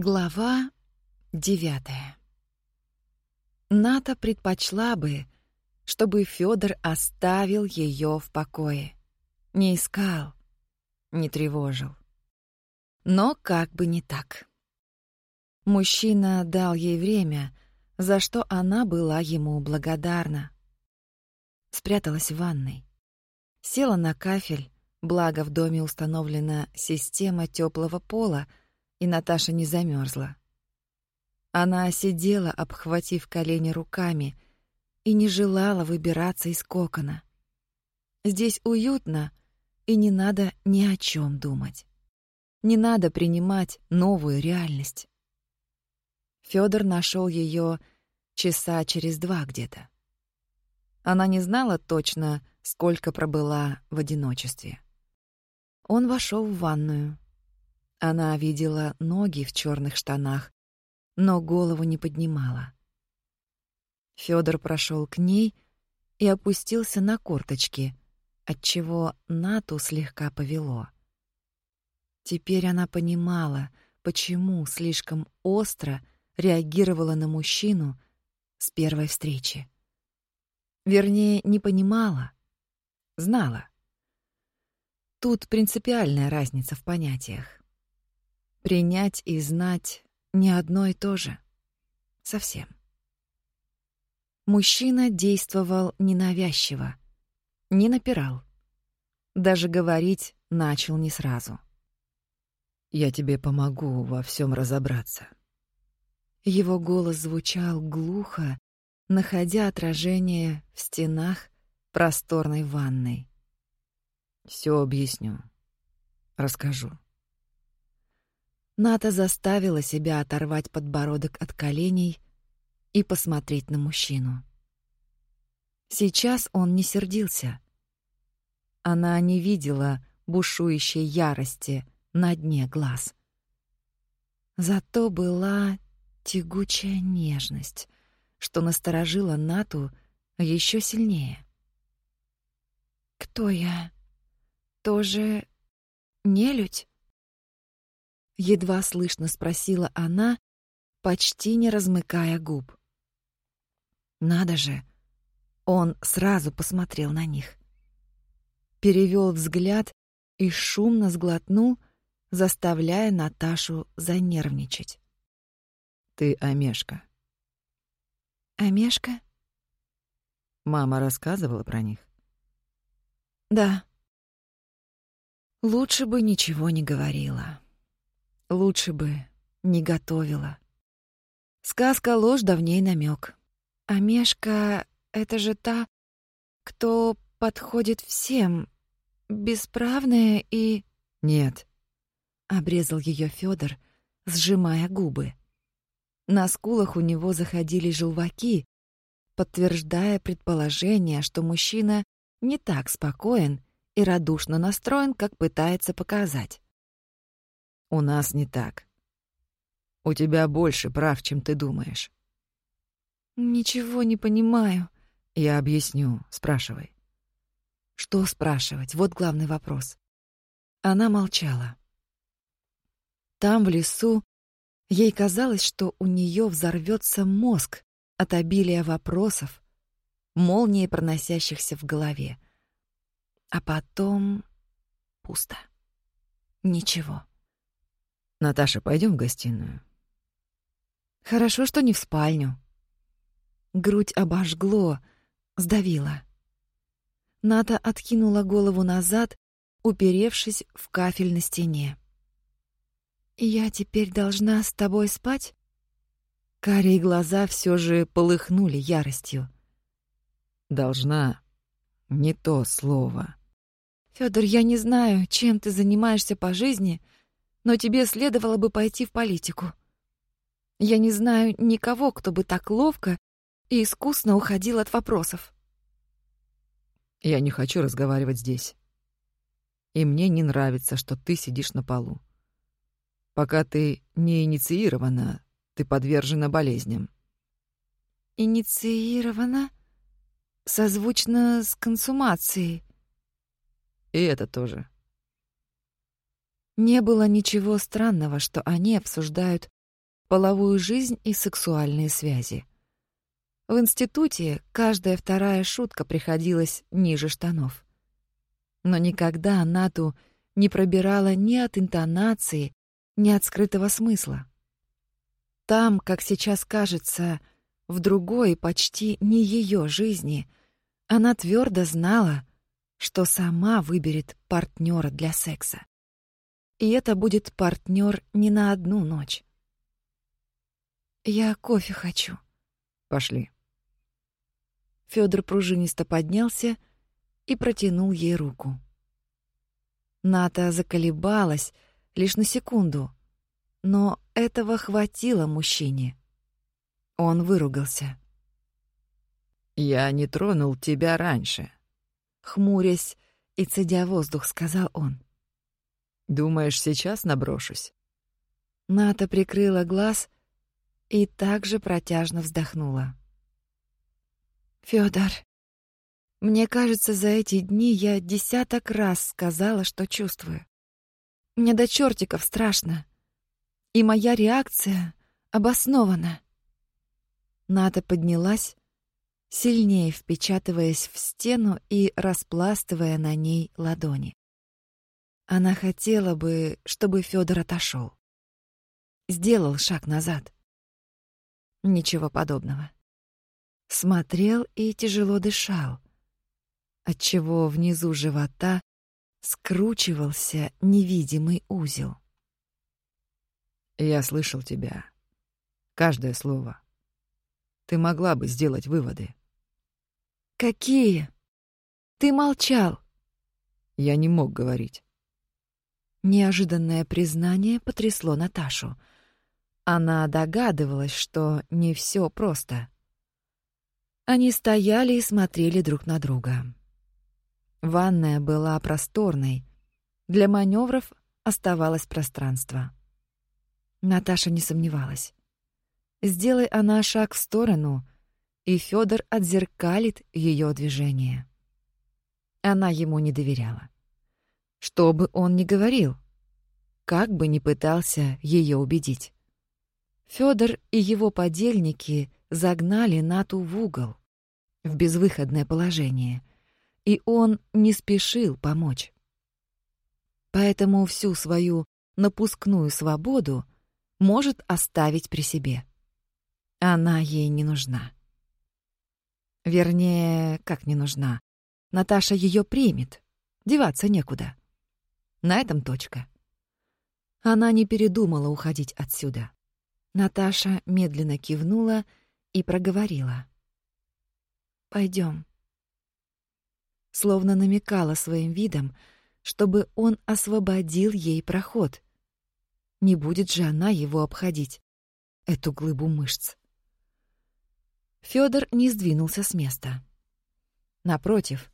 Глава девятая. Ната предпочла бы, чтобы Фёдор оставил её в покое. Не искал, не тревожил. Но как бы не так. Мужчина дал ей время, за что она была ему благодарна. Спряталась в ванной. Села на кафель, благо в доме установлена система тёплого пола — и Наташа не замерзла. Она сидела, обхватив колени руками, и не желала выбираться из кокона. Здесь уютно, и не надо ни о чем думать. Не надо принимать новую реальность. Федор нашел ее часа через два где-то. Она не знала точно, сколько пробыла в одиночестве. Он вошел в ванную, она видела ноги в черных штанах, но голову не поднимала. Фёдор прошел к ней и опустился на корточки, отчего Нату слегка повело. Теперь она понимала, почему слишком остро реагировала на мужчину с первой встречи. Вернее, не понимала, знала. Тут принципиальная разница в понятиях. Принять и знать не одно и то же. Совсем. Мужчина действовал ненавязчиво, не напирал. Даже говорить начал не сразу. «Я тебе помогу во всем разобраться». Его голос звучал глухо, находя отражение в стенах просторной ванной. Все объясню. Расскажу. Ната заставила себя оторвать подбородок от коленей и посмотреть на мужчину. Сейчас он не сердился. Она не видела бушующей ярости на дне глаз. Зато была тягучая нежность, что насторожила Нату еще сильнее. «Кто я? Тоже нелюдь?» Едва слышно спросила она, почти не размыкая губ. Надо же, он сразу посмотрел на них. Перевел взгляд и шумно сглотнул, заставляя Наташу занервничать. Ты Амешка. Амешка? Мама рассказывала про них? Да. Лучше бы ничего не говорила. Лучше бы не готовила. Сказка ложь, давней намек. А Мешка — это же та, кто подходит всем, бесправная и... Нет. Обрезал ее Федор, сжимая губы. На скулах у него заходили желваки, подтверждая предположение, что мужчина не так спокоен и радушно настроен, как пытается показать. У нас не так. У тебя больше прав, чем ты думаешь. Ничего не понимаю. Я объясню, спрашивай. Что спрашивать? Вот главный вопрос. Она молчала. Там, в лесу, ей казалось, что у нее взорвется мозг от обилия вопросов, молнии, проносящихся в голове. А потом пусто. Ничего. Наташа, пойдем в гостиную. Хорошо, что не в спальню. Грудь обожгло, сдавило. Ната откинула голову назад, уперевшись в кафель на стене. «Я теперь должна с тобой спать?» Карие глаза все же полыхнули яростью. «Должна. Не то слово». Федор, я не знаю, чем ты занимаешься по жизни, — но тебе следовало бы пойти в политику. Я не знаю никого, кто бы так ловко и искусно уходил от вопросов. Я не хочу разговаривать здесь. И мне не нравится, что ты сидишь на полу. Пока ты не инициирована, ты подвержена болезням. Инициирована? Созвучно с консумацией. И это тоже. Не было ничего странного, что они обсуждают половую жизнь и сексуальные связи. В институте каждая вторая шутка приходилась ниже штанов. Но никогда Нату не пробирала ни от интонации, ни от скрытого смысла. Там, как сейчас кажется, в другой, почти не ее жизни, она твердо знала, что сама выберет партнера для секса. И это будет партнер не на одну ночь. «Я кофе хочу». «Пошли». Фёдор пружинисто поднялся и протянул ей руку. Ната заколебалась лишь на секунду, но этого хватило мужчине. Он выругался. «Я не тронул тебя раньше», — хмурясь и цедя воздух, сказал он. «Думаешь, сейчас наброшусь?» Ната прикрыла глаз и также протяжно вздохнула. Фёдор, мне кажется, за эти дни я десяток раз сказала, что чувствую. Мне до чертиков страшно. И моя реакция обоснована. Ната поднялась, сильнее впечатываясь в стену и распластывая на ней ладони. Она хотела бы, чтобы Фёдор отошел. Сделал шаг назад. Ничего подобного смотрел и тяжело дышал, отчего внизу живота скручивался невидимый узел. «Я слышал тебя. Каждое слово. Ты могла бы сделать выводы». «Какие? Ты молчал». Я не мог говорить. Неожиданное признание потрясло Наташу. Она догадывалась, что не все просто. Они стояли и смотрели друг на друга. Ванная была просторной. Для маневров оставалось пространство. Наташа не сомневалась. Сделай она шаг в сторону, и Фёдор отзеркалит ее движение. Она ему не доверяла. Что бы он ни говорил, как бы ни пытался ее убедить. Фёдор и его подельники загнали Нату в угол, в безвыходное положение, и он не спешил помочь. Поэтому всю свою напускную свободу может оставить при себе. Она ей не нужна. Вернее, как не нужна. Наташа ее примет. Деваться некуда. На этом точка. Она не передумала уходить отсюда. Наташа медленно кивнула и проговорила. Пойдем. Словно намекала своим видом, чтобы он освободил ей проход. Не будет же она его обходить, эту глыбу мышц. Фёдор не сдвинулся с места. Напротив,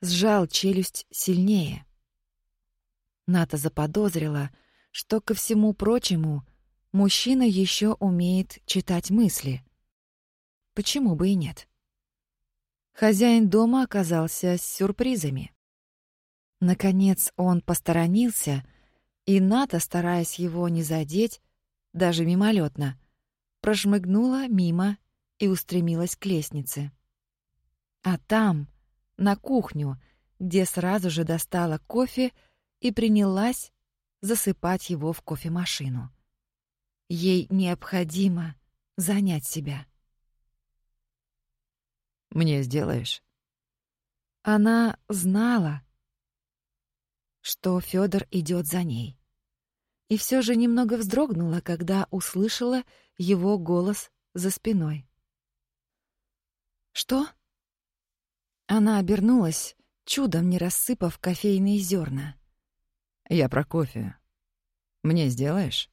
сжал челюсть сильнее. Ната заподозрила, что ко всему прочему мужчина еще умеет читать мысли. Почему бы и нет? Хозяин дома оказался с сюрпризами. Наконец он посторонился, и Ната, стараясь его не задеть, даже мимолетно, прошмыгнула мимо и устремилась к лестнице. А там, на кухню, где сразу же достала кофе и принялась засыпать его в кофемашину. Ей необходимо занять себя. Мне сделаешь?» Она знала, что Фёдор идет за ней. И все же немного вздрогнула, когда услышала его голос за спиной. «Что?» Она обернулась, чудом не рассыпав кофейные зерна. «Я про кофе. Мне сделаешь?»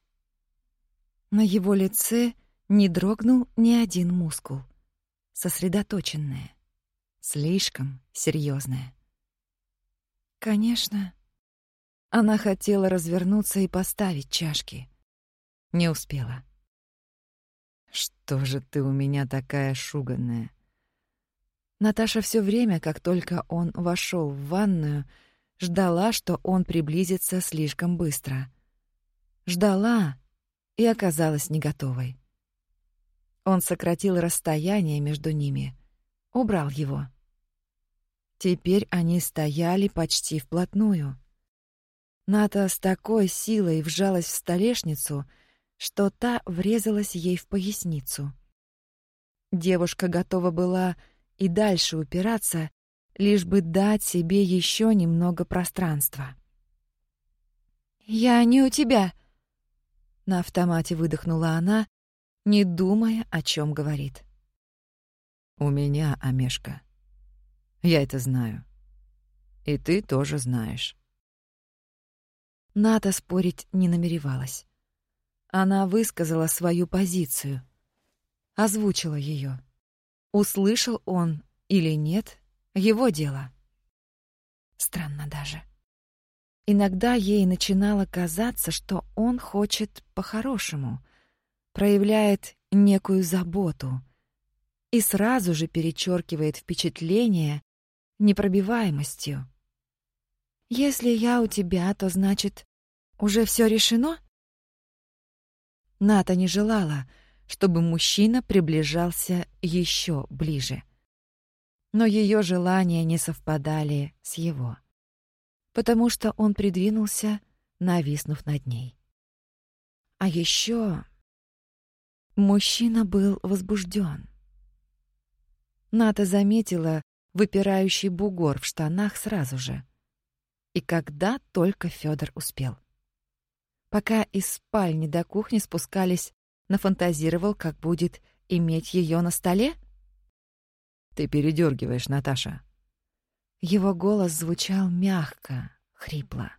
На его лице не дрогнул ни один мускул сосредоточенная, слишком серьезная. Конечно, она хотела развернуться и поставить чашки. Не успела. Что же ты у меня такая шуганная? Наташа все время, как только он вошел в ванную, ждала, что он приблизится слишком быстро. Ждала и оказалась не готовой. Он сократил расстояние между ними, убрал его. Теперь они стояли почти вплотную. Ната с такой силой вжалась в столешницу, что та врезалась ей в поясницу. Девушка готова была и дальше упираться, лишь бы дать себе еще немного пространства. «Я не у тебя!» На автомате выдохнула она, не думая, о чем говорит. «У меня, Амешка. Я это знаю. И ты тоже знаешь». Ната спорить не намеревалась. Она высказала свою позицию, озвучила ее. Услышал он или нет, его дело. Странно даже. Иногда ей начинало казаться, что он хочет по-хорошему, проявляет некую заботу и сразу же перечеркивает впечатление непробиваемостью. «Если я у тебя, то значит, уже все решено?» Ната не желала, чтобы мужчина приближался еще ближе. Но ее желания не совпадали с его потому что он придвинулся, нависнув над ней. А еще мужчина был возбужден. Ната заметила выпирающий бугор в штанах сразу же. И когда только Федор успел. Пока из спальни до кухни спускались, нафантазировал, как будет иметь ее на столе? Ты передергиваешь, Наташа. Его голос звучал мягко, хрипло,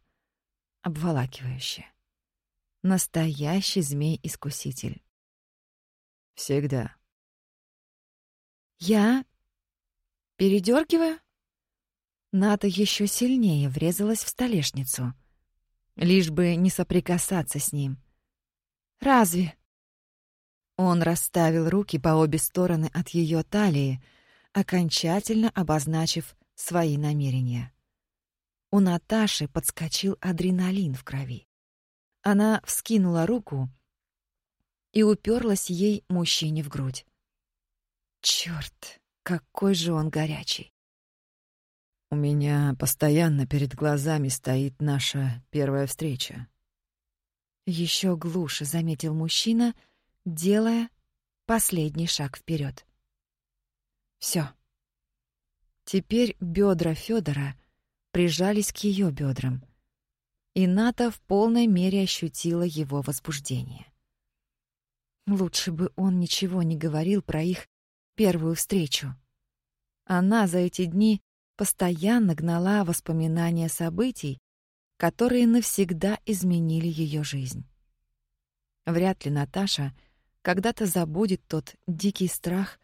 обволакивающе. Настоящий змей-искуситель. Всегда. Я передергиваю? Ната еще сильнее врезалась в столешницу, лишь бы не соприкасаться с ним. Разве? Он расставил руки по обе стороны от ее талии, окончательно обозначив свои намерения. У Наташи подскочил адреналин в крови. Она вскинула руку и уперлась ей мужчине в грудь. Черт, какой же он горячий! У меня постоянно перед глазами стоит наша первая встреча. Еще глуше заметил мужчина, делая последний шаг вперед. Все. Теперь бедра Федора прижались к ее бедрам, и Ната в полной мере ощутила его возбуждение. Лучше бы он ничего не говорил про их первую встречу. Она за эти дни постоянно гнала воспоминания событий, которые навсегда изменили ее жизнь. Вряд ли Наташа когда-то забудет тот дикий страх,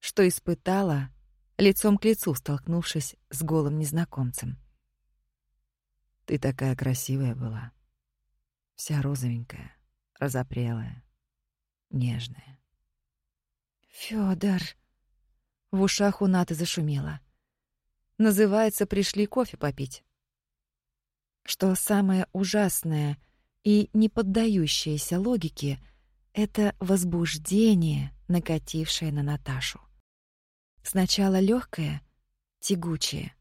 что испытала, лицом к лицу столкнувшись с голым незнакомцем. Ты такая красивая была. Вся розовенькая, разопрелая, нежная. Фёдор. В ушах у Наты зашумело. Называется, пришли кофе попить. Что самое ужасное и не поддающееся логике — это возбуждение, накатившее на Наташу. Сначала легкое, тягучее.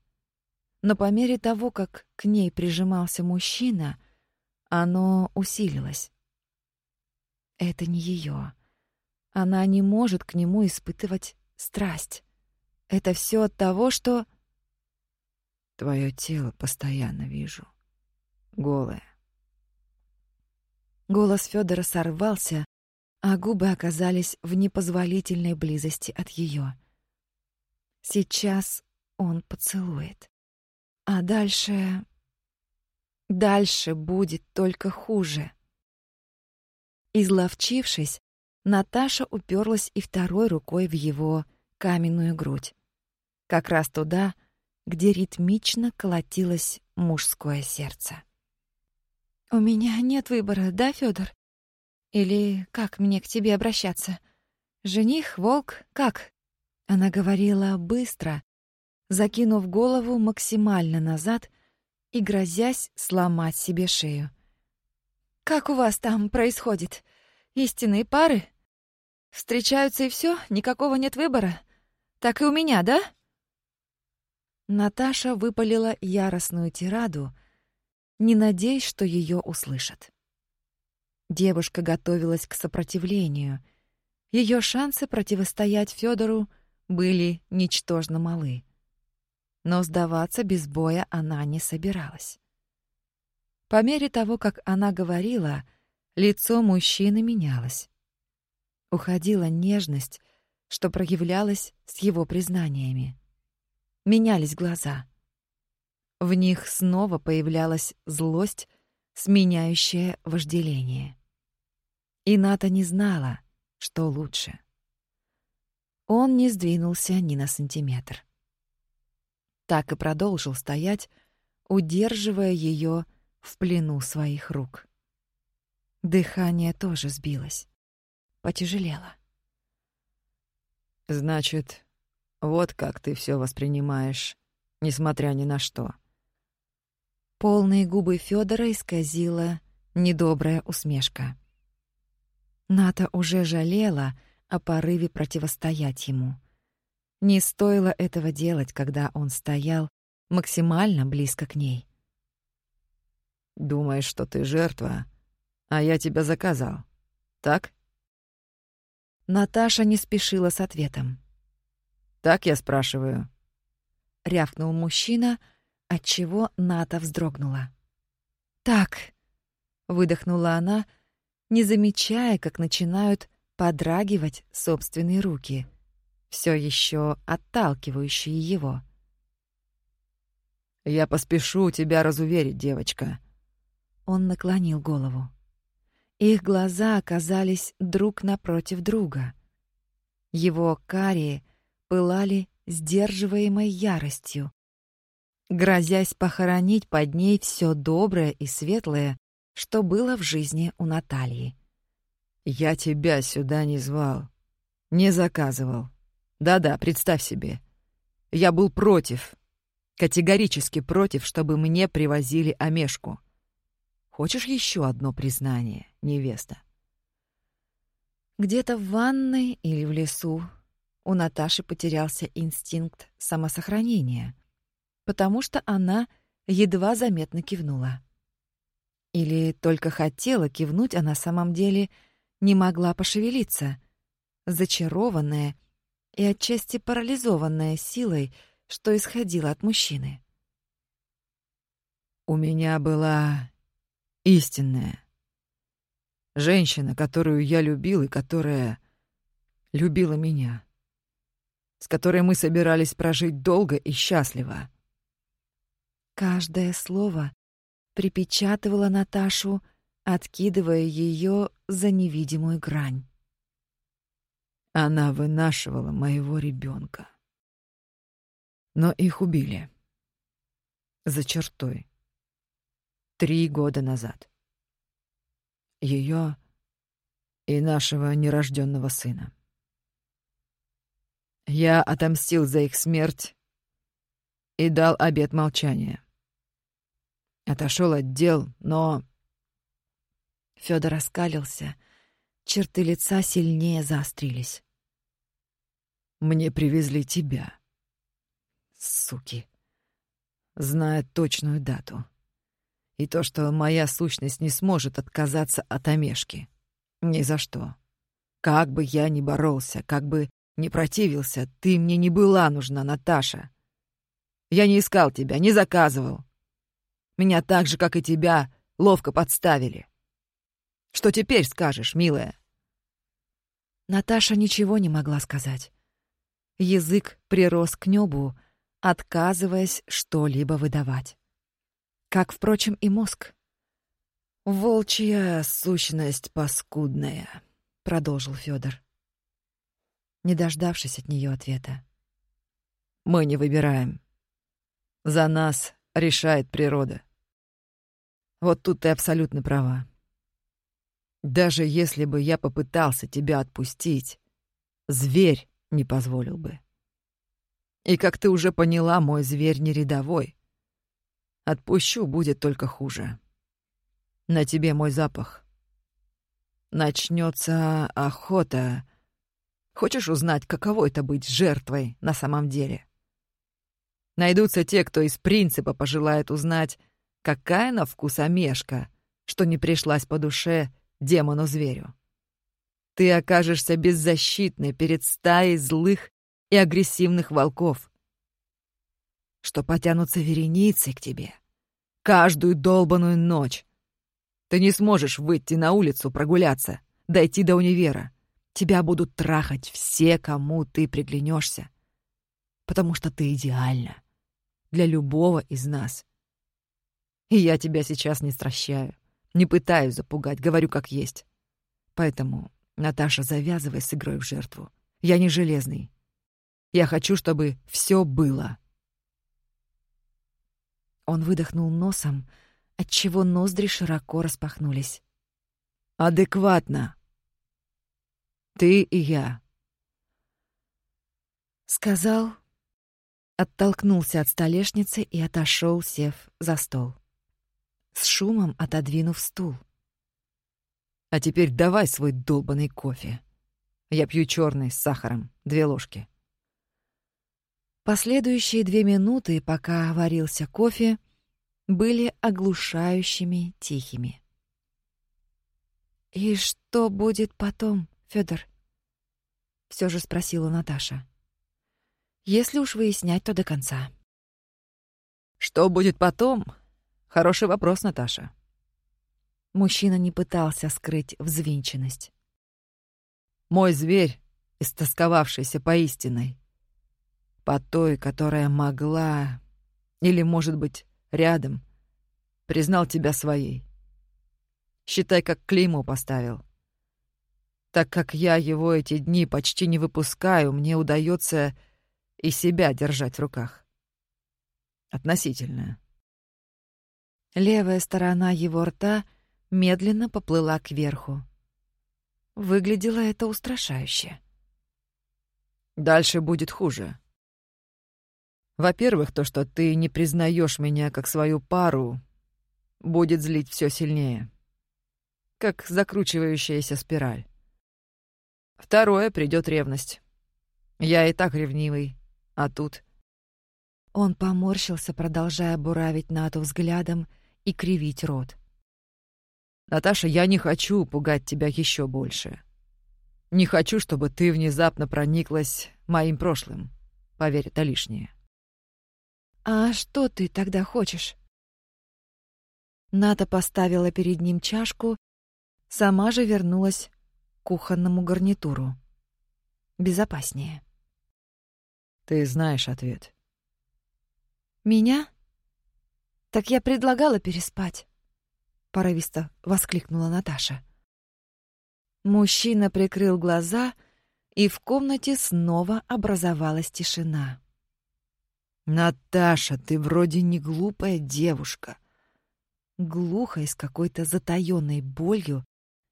Но по мере того, как к ней прижимался мужчина, оно усилилось. Это не ее. Она не может к нему испытывать страсть. Это все от того, что... Твое тело постоянно вижу. Голое. Голос Федора сорвался, а губы оказались в непозволительной близости от ее. Сейчас он поцелует. А дальше... Дальше будет только хуже. Изловчившись, Наташа уперлась и второй рукой в его каменную грудь. Как раз туда, где ритмично колотилось мужское сердце. «У меня нет выбора, да, Федор? Или как мне к тебе обращаться? Жених, волк, как?» Она говорила быстро, закинув голову максимально назад и грозясь сломать себе шею. «Как у вас там происходит? истинные пары? Встречаются и все, никакого нет выбора. Так и у меня, да?» Наташа выпалила яростную тираду, не надеясь, что ее услышат. Девушка готовилась к сопротивлению. Ее шансы противостоять Федору были ничтожно малы. Но сдаваться без боя она не собиралась. По мере того, как она говорила, лицо мужчины менялось. Уходила нежность, что проявлялась с его признаниями. Менялись глаза. В них снова появлялась злость, сменяющая вожделение. И Ната не знала, что лучше. Он не сдвинулся ни на сантиметр. Так и продолжил стоять, удерживая ее в плену своих рук. Дыхание тоже сбилось, потяжелело. «Значит, вот как ты все воспринимаешь, несмотря ни на что», Полные губы Федора исказила недобрая усмешка. Ната уже жалела о порыве противостоять ему. Не стоило этого делать, когда он стоял максимально близко к ней. «Думаешь, что ты жертва, а я тебя заказал, так?» Наташа не спешила с ответом. «Так я спрашиваю?» — рявкнул мужчина, — отчего Ната вздрогнула. «Так», — выдохнула она, не замечая, как начинают подрагивать собственные руки, все еще отталкивающие его. «Я поспешу тебя разуверить, девочка». Он наклонил голову. Их глаза оказались друг напротив друга. Его карие пылали сдерживаемой яростью, грозясь похоронить под ней все доброе и светлое, что было в жизни у Натальи. «Я тебя сюда не звал, не заказывал. Да-да, представь себе. Я был против, категорически против, чтобы мне привозили Амешку. Хочешь еще одно признание, невеста?» Где-то в ванной или в лесу у Наташи потерялся инстинкт самосохранения — потому что она едва заметно кивнула. Или только хотела кивнуть, а на самом деле не могла пошевелиться, зачарованная и отчасти парализованная силой, что исходила от мужчины. «У меня была истинная женщина, которую я любил и которая любила меня, с которой мы собирались прожить долго и счастливо. Каждое слово припечатывало Наташу, откидывая ее за невидимую грань. Она вынашивала моего ребенка. Но их убили. За чертой. Три года назад. Ее и нашего нерожденного сына. Я отомстил за их смерть и дал обет молчания. Отошел от дел, но... Федор оскалился. Черты лица сильнее заострились. Мне привезли тебя. Суки. Зная точную дату. И то, что моя сущность не сможет отказаться от Омешки. Ни за что. Как бы я ни боролся, как бы ни противился, ты мне не была нужна, Наташа. Я не искал тебя, не заказывал. Меня так же, как и тебя, ловко подставили. Что теперь скажешь, милая?» Наташа ничего не могла сказать. Язык прирос к небу, отказываясь что-либо выдавать. Как, впрочем, и мозг. «Волчья сущность паскудная», — продолжил Федор, не дождавшись от нее ответа. «Мы не выбираем. За нас решает природа. Вот тут ты абсолютно права. Даже если бы я попытался тебя отпустить, зверь не позволил бы. И как ты уже поняла, мой зверь не рядовой. Отпущу, будет только хуже. На тебе мой запах. начнется охота. Хочешь узнать, каково это быть жертвой на самом деле? Найдутся те, кто из принципа пожелает узнать, какая на вкус омешка, что не пришлась по душе демону-зверю. Ты окажешься беззащитной перед стаей злых и агрессивных волков, что потянутся вереницей к тебе каждую долбаную ночь. Ты не сможешь выйти на улицу прогуляться, дойти до универа. Тебя будут трахать все, кому ты приглянешься, потому что ты идеальна для любого из нас. И я тебя сейчас не стращаю, не пытаюсь запугать, говорю как есть. Поэтому, Наташа, завязывай с игрой в жертву. Я не железный. Я хочу, чтобы все было. Он выдохнул носом, отчего ноздри широко распахнулись. «Адекватно. Ты и я». Сказал, оттолкнулся от столешницы и отошел, сев за стол. С шумом отодвинув стул. «А теперь давай свой долбанный кофе. Я пью черный с сахаром, две ложки». Последующие две минуты, пока варился кофе, были оглушающими тихими. «И что будет потом, Федор? все же спросила Наташа. Если уж выяснять, то до конца. Что будет потом? Хороший вопрос, Наташа. Мужчина не пытался скрыть взвинченность. Мой зверь, истосковавшийся по истинной, по той, которая могла, или, может быть, рядом, признал тебя своей. Считай, как клеймо поставил. Так как я его эти дни почти не выпускаю, мне удается и себя держать в руках. Относительно. Левая сторона его рта медленно поплыла кверху. Выглядело это устрашающе. Дальше будет хуже. Во-первых, то, что ты не признаешь меня как свою пару, будет злить все сильнее. Как закручивающаяся спираль. Второе, придет ревность. Я и так ревнивый. А тут... Он поморщился, продолжая буравить Нату взглядом и кривить рот. «Наташа, я не хочу пугать тебя еще больше. Не хочу, чтобы ты внезапно прониклась моим прошлым. Поверь, это лишнее». «А что ты тогда хочешь?» Ната поставила перед ним чашку, сама же вернулась к кухонному гарнитуру. Безопаснее. Ты знаешь ответ. Меня? Так я предлагала переспать, порывисто воскликнула Наташа. Мужчина прикрыл глаза, и в комнате снова образовалась тишина. Наташа, ты вроде не глупая девушка. Глухо и с какой-то затаённой болью,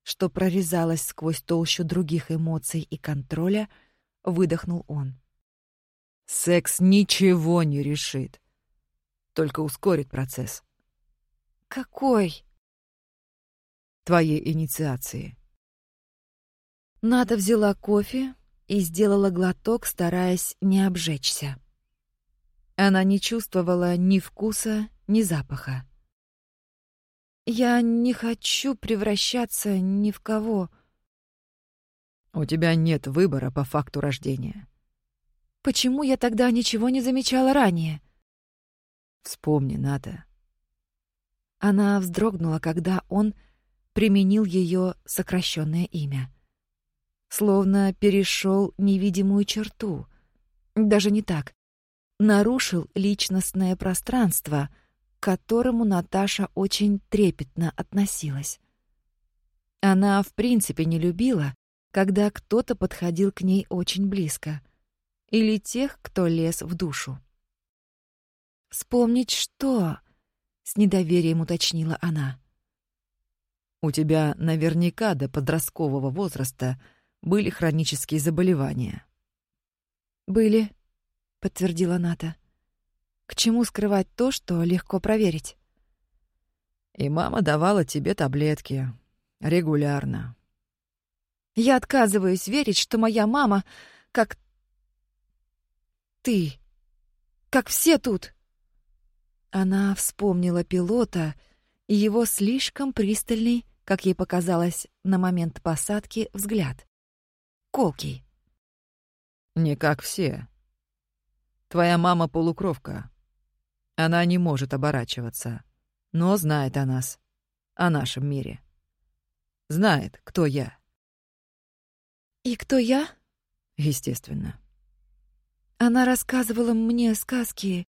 что прорезалась сквозь толщу других эмоций и контроля, выдохнул он. Секс ничего не решит, только ускорит процесс. Какой? Твоей инициации. Ната взяла кофе и сделала глоток, стараясь не обжечься. Она не чувствовала ни вкуса, ни запаха. Я не хочу превращаться ни в кого. У тебя нет выбора по факту рождения. Почему я тогда ничего не замечала ранее? Вспомни, Ната. Она вздрогнула, когда он применил ее сокращенное имя. Словно перешел невидимую черту. Даже не так. Нарушил личностное пространство, к которому Наташа очень трепетно относилась. Она в принципе не любила, когда кто-то подходил к ней очень близко — или тех, кто лез в душу. «Вспомнить что?» — с недоверием уточнила она. «У тебя наверняка до подросткового возраста были хронические заболевания». «Были», — подтвердила Ната. «К чему скрывать то, что легко проверить?» «И мама давала тебе таблетки. Регулярно. Я отказываюсь верить, что моя мама как ты, как все тут. Она вспомнила пилота и его слишком пристальный, как ей показалось на момент посадки, взгляд. Колкий. «Не как все. Твоя мама полукровка. Она не может оборачиваться, но знает о нас, о нашем мире. Знает, кто я». «И кто я?» «Естественно». Она рассказывала мне сказки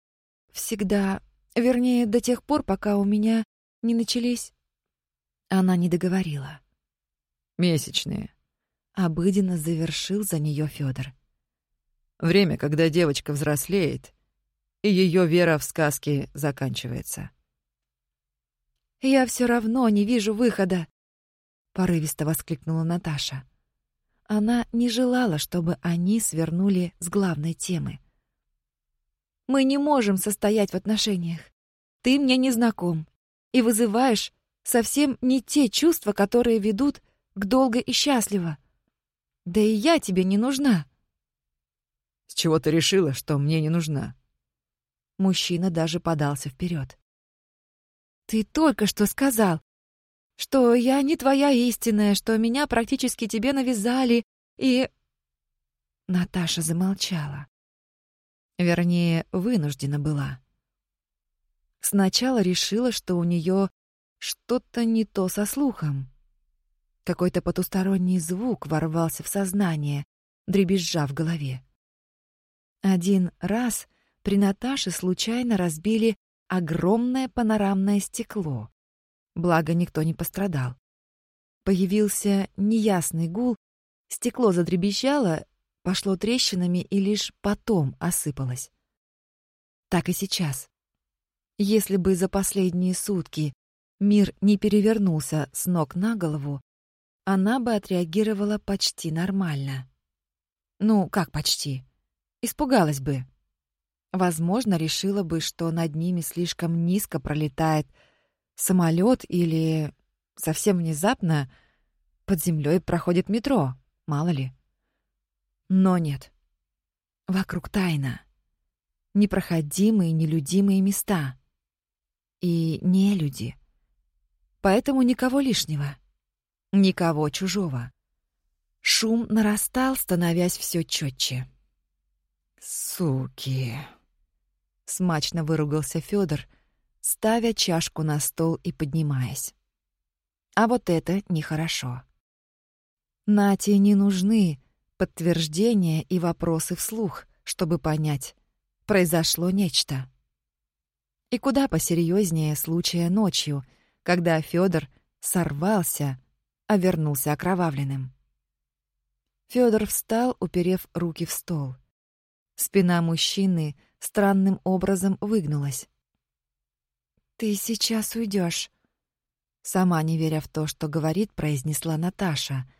всегда Вернее, до тех пор, пока у меня не начались... Она не договорила. Месячные. Обыденно завершил за нее Федор. Время, когда девочка взрослеет, и ее вера в сказки заканчивается. «Я все равно не вижу выхода!» — порывисто воскликнула Наташа. Она не желала, чтобы они свернули с главной темы — мы не можем состоять в отношениях. Ты мне не знаком и вызываешь совсем не те чувства, которые ведут к долго и счастливо. Да и я тебе не нужна. С чего ты решила, что мне не нужна? Мужчина даже подался вперед. Ты только что сказал, что я не твоя истинная, что меня практически тебе навязали, и... Наташа замолчала. Вернее, вынуждена была. Сначала решила, что у нее что-то не то со слухом. Какой-то потусторонний звук ворвался в сознание, дребезжа в голове. Один раз при Наташе случайно разбили огромное панорамное стекло. Благо, никто не пострадал. Появился неясный гул, стекло задребезжало, пошло трещинами и лишь потом осыпалось. Так и сейчас. Если бы за последние сутки мир не перевернулся с ног на голову, она бы отреагировала почти нормально. Ну, как почти? Испугалась бы. Возможно, решила бы, что над ними слишком низко пролетает самолет или совсем внезапно под землей проходит метро, мало ли. Но нет. Вокруг тайна. Непроходимые, нелюдимые места. И не люди. Поэтому никого лишнего. Никого чужого. Шум нарастал, становясь все четче. «Суки!» — смачно выругался Федор, ставя чашку на стол и поднимаясь. А вот это нехорошо. Нате не нужны подтверждения и вопросы вслух, чтобы понять, произошло нечто. И куда посерьезнее случая ночью, когда Федор сорвался, а вернулся окровавленным. Федор встал, уперев руки в стол. Спина мужчины странным образом выгнулась. «Ты сейчас уйдешь, сама не веря в то, что говорит, произнесла Наташа,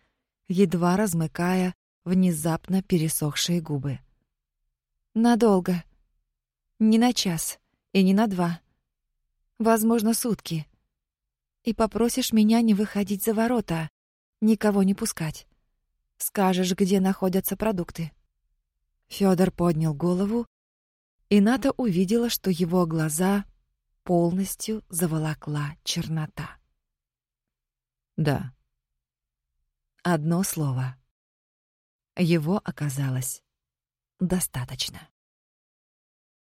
едва размыкая внезапно пересохшие губы. Надолго. Не на час и не на два. Возможно, сутки. И попросишь меня не выходить за ворота, никого не пускать. Скажешь, где находятся продукты. Фёдор поднял голову, и Ната увидела, что его глаза полностью заволокла чернота. Да. Одно слово. Его оказалось достаточно.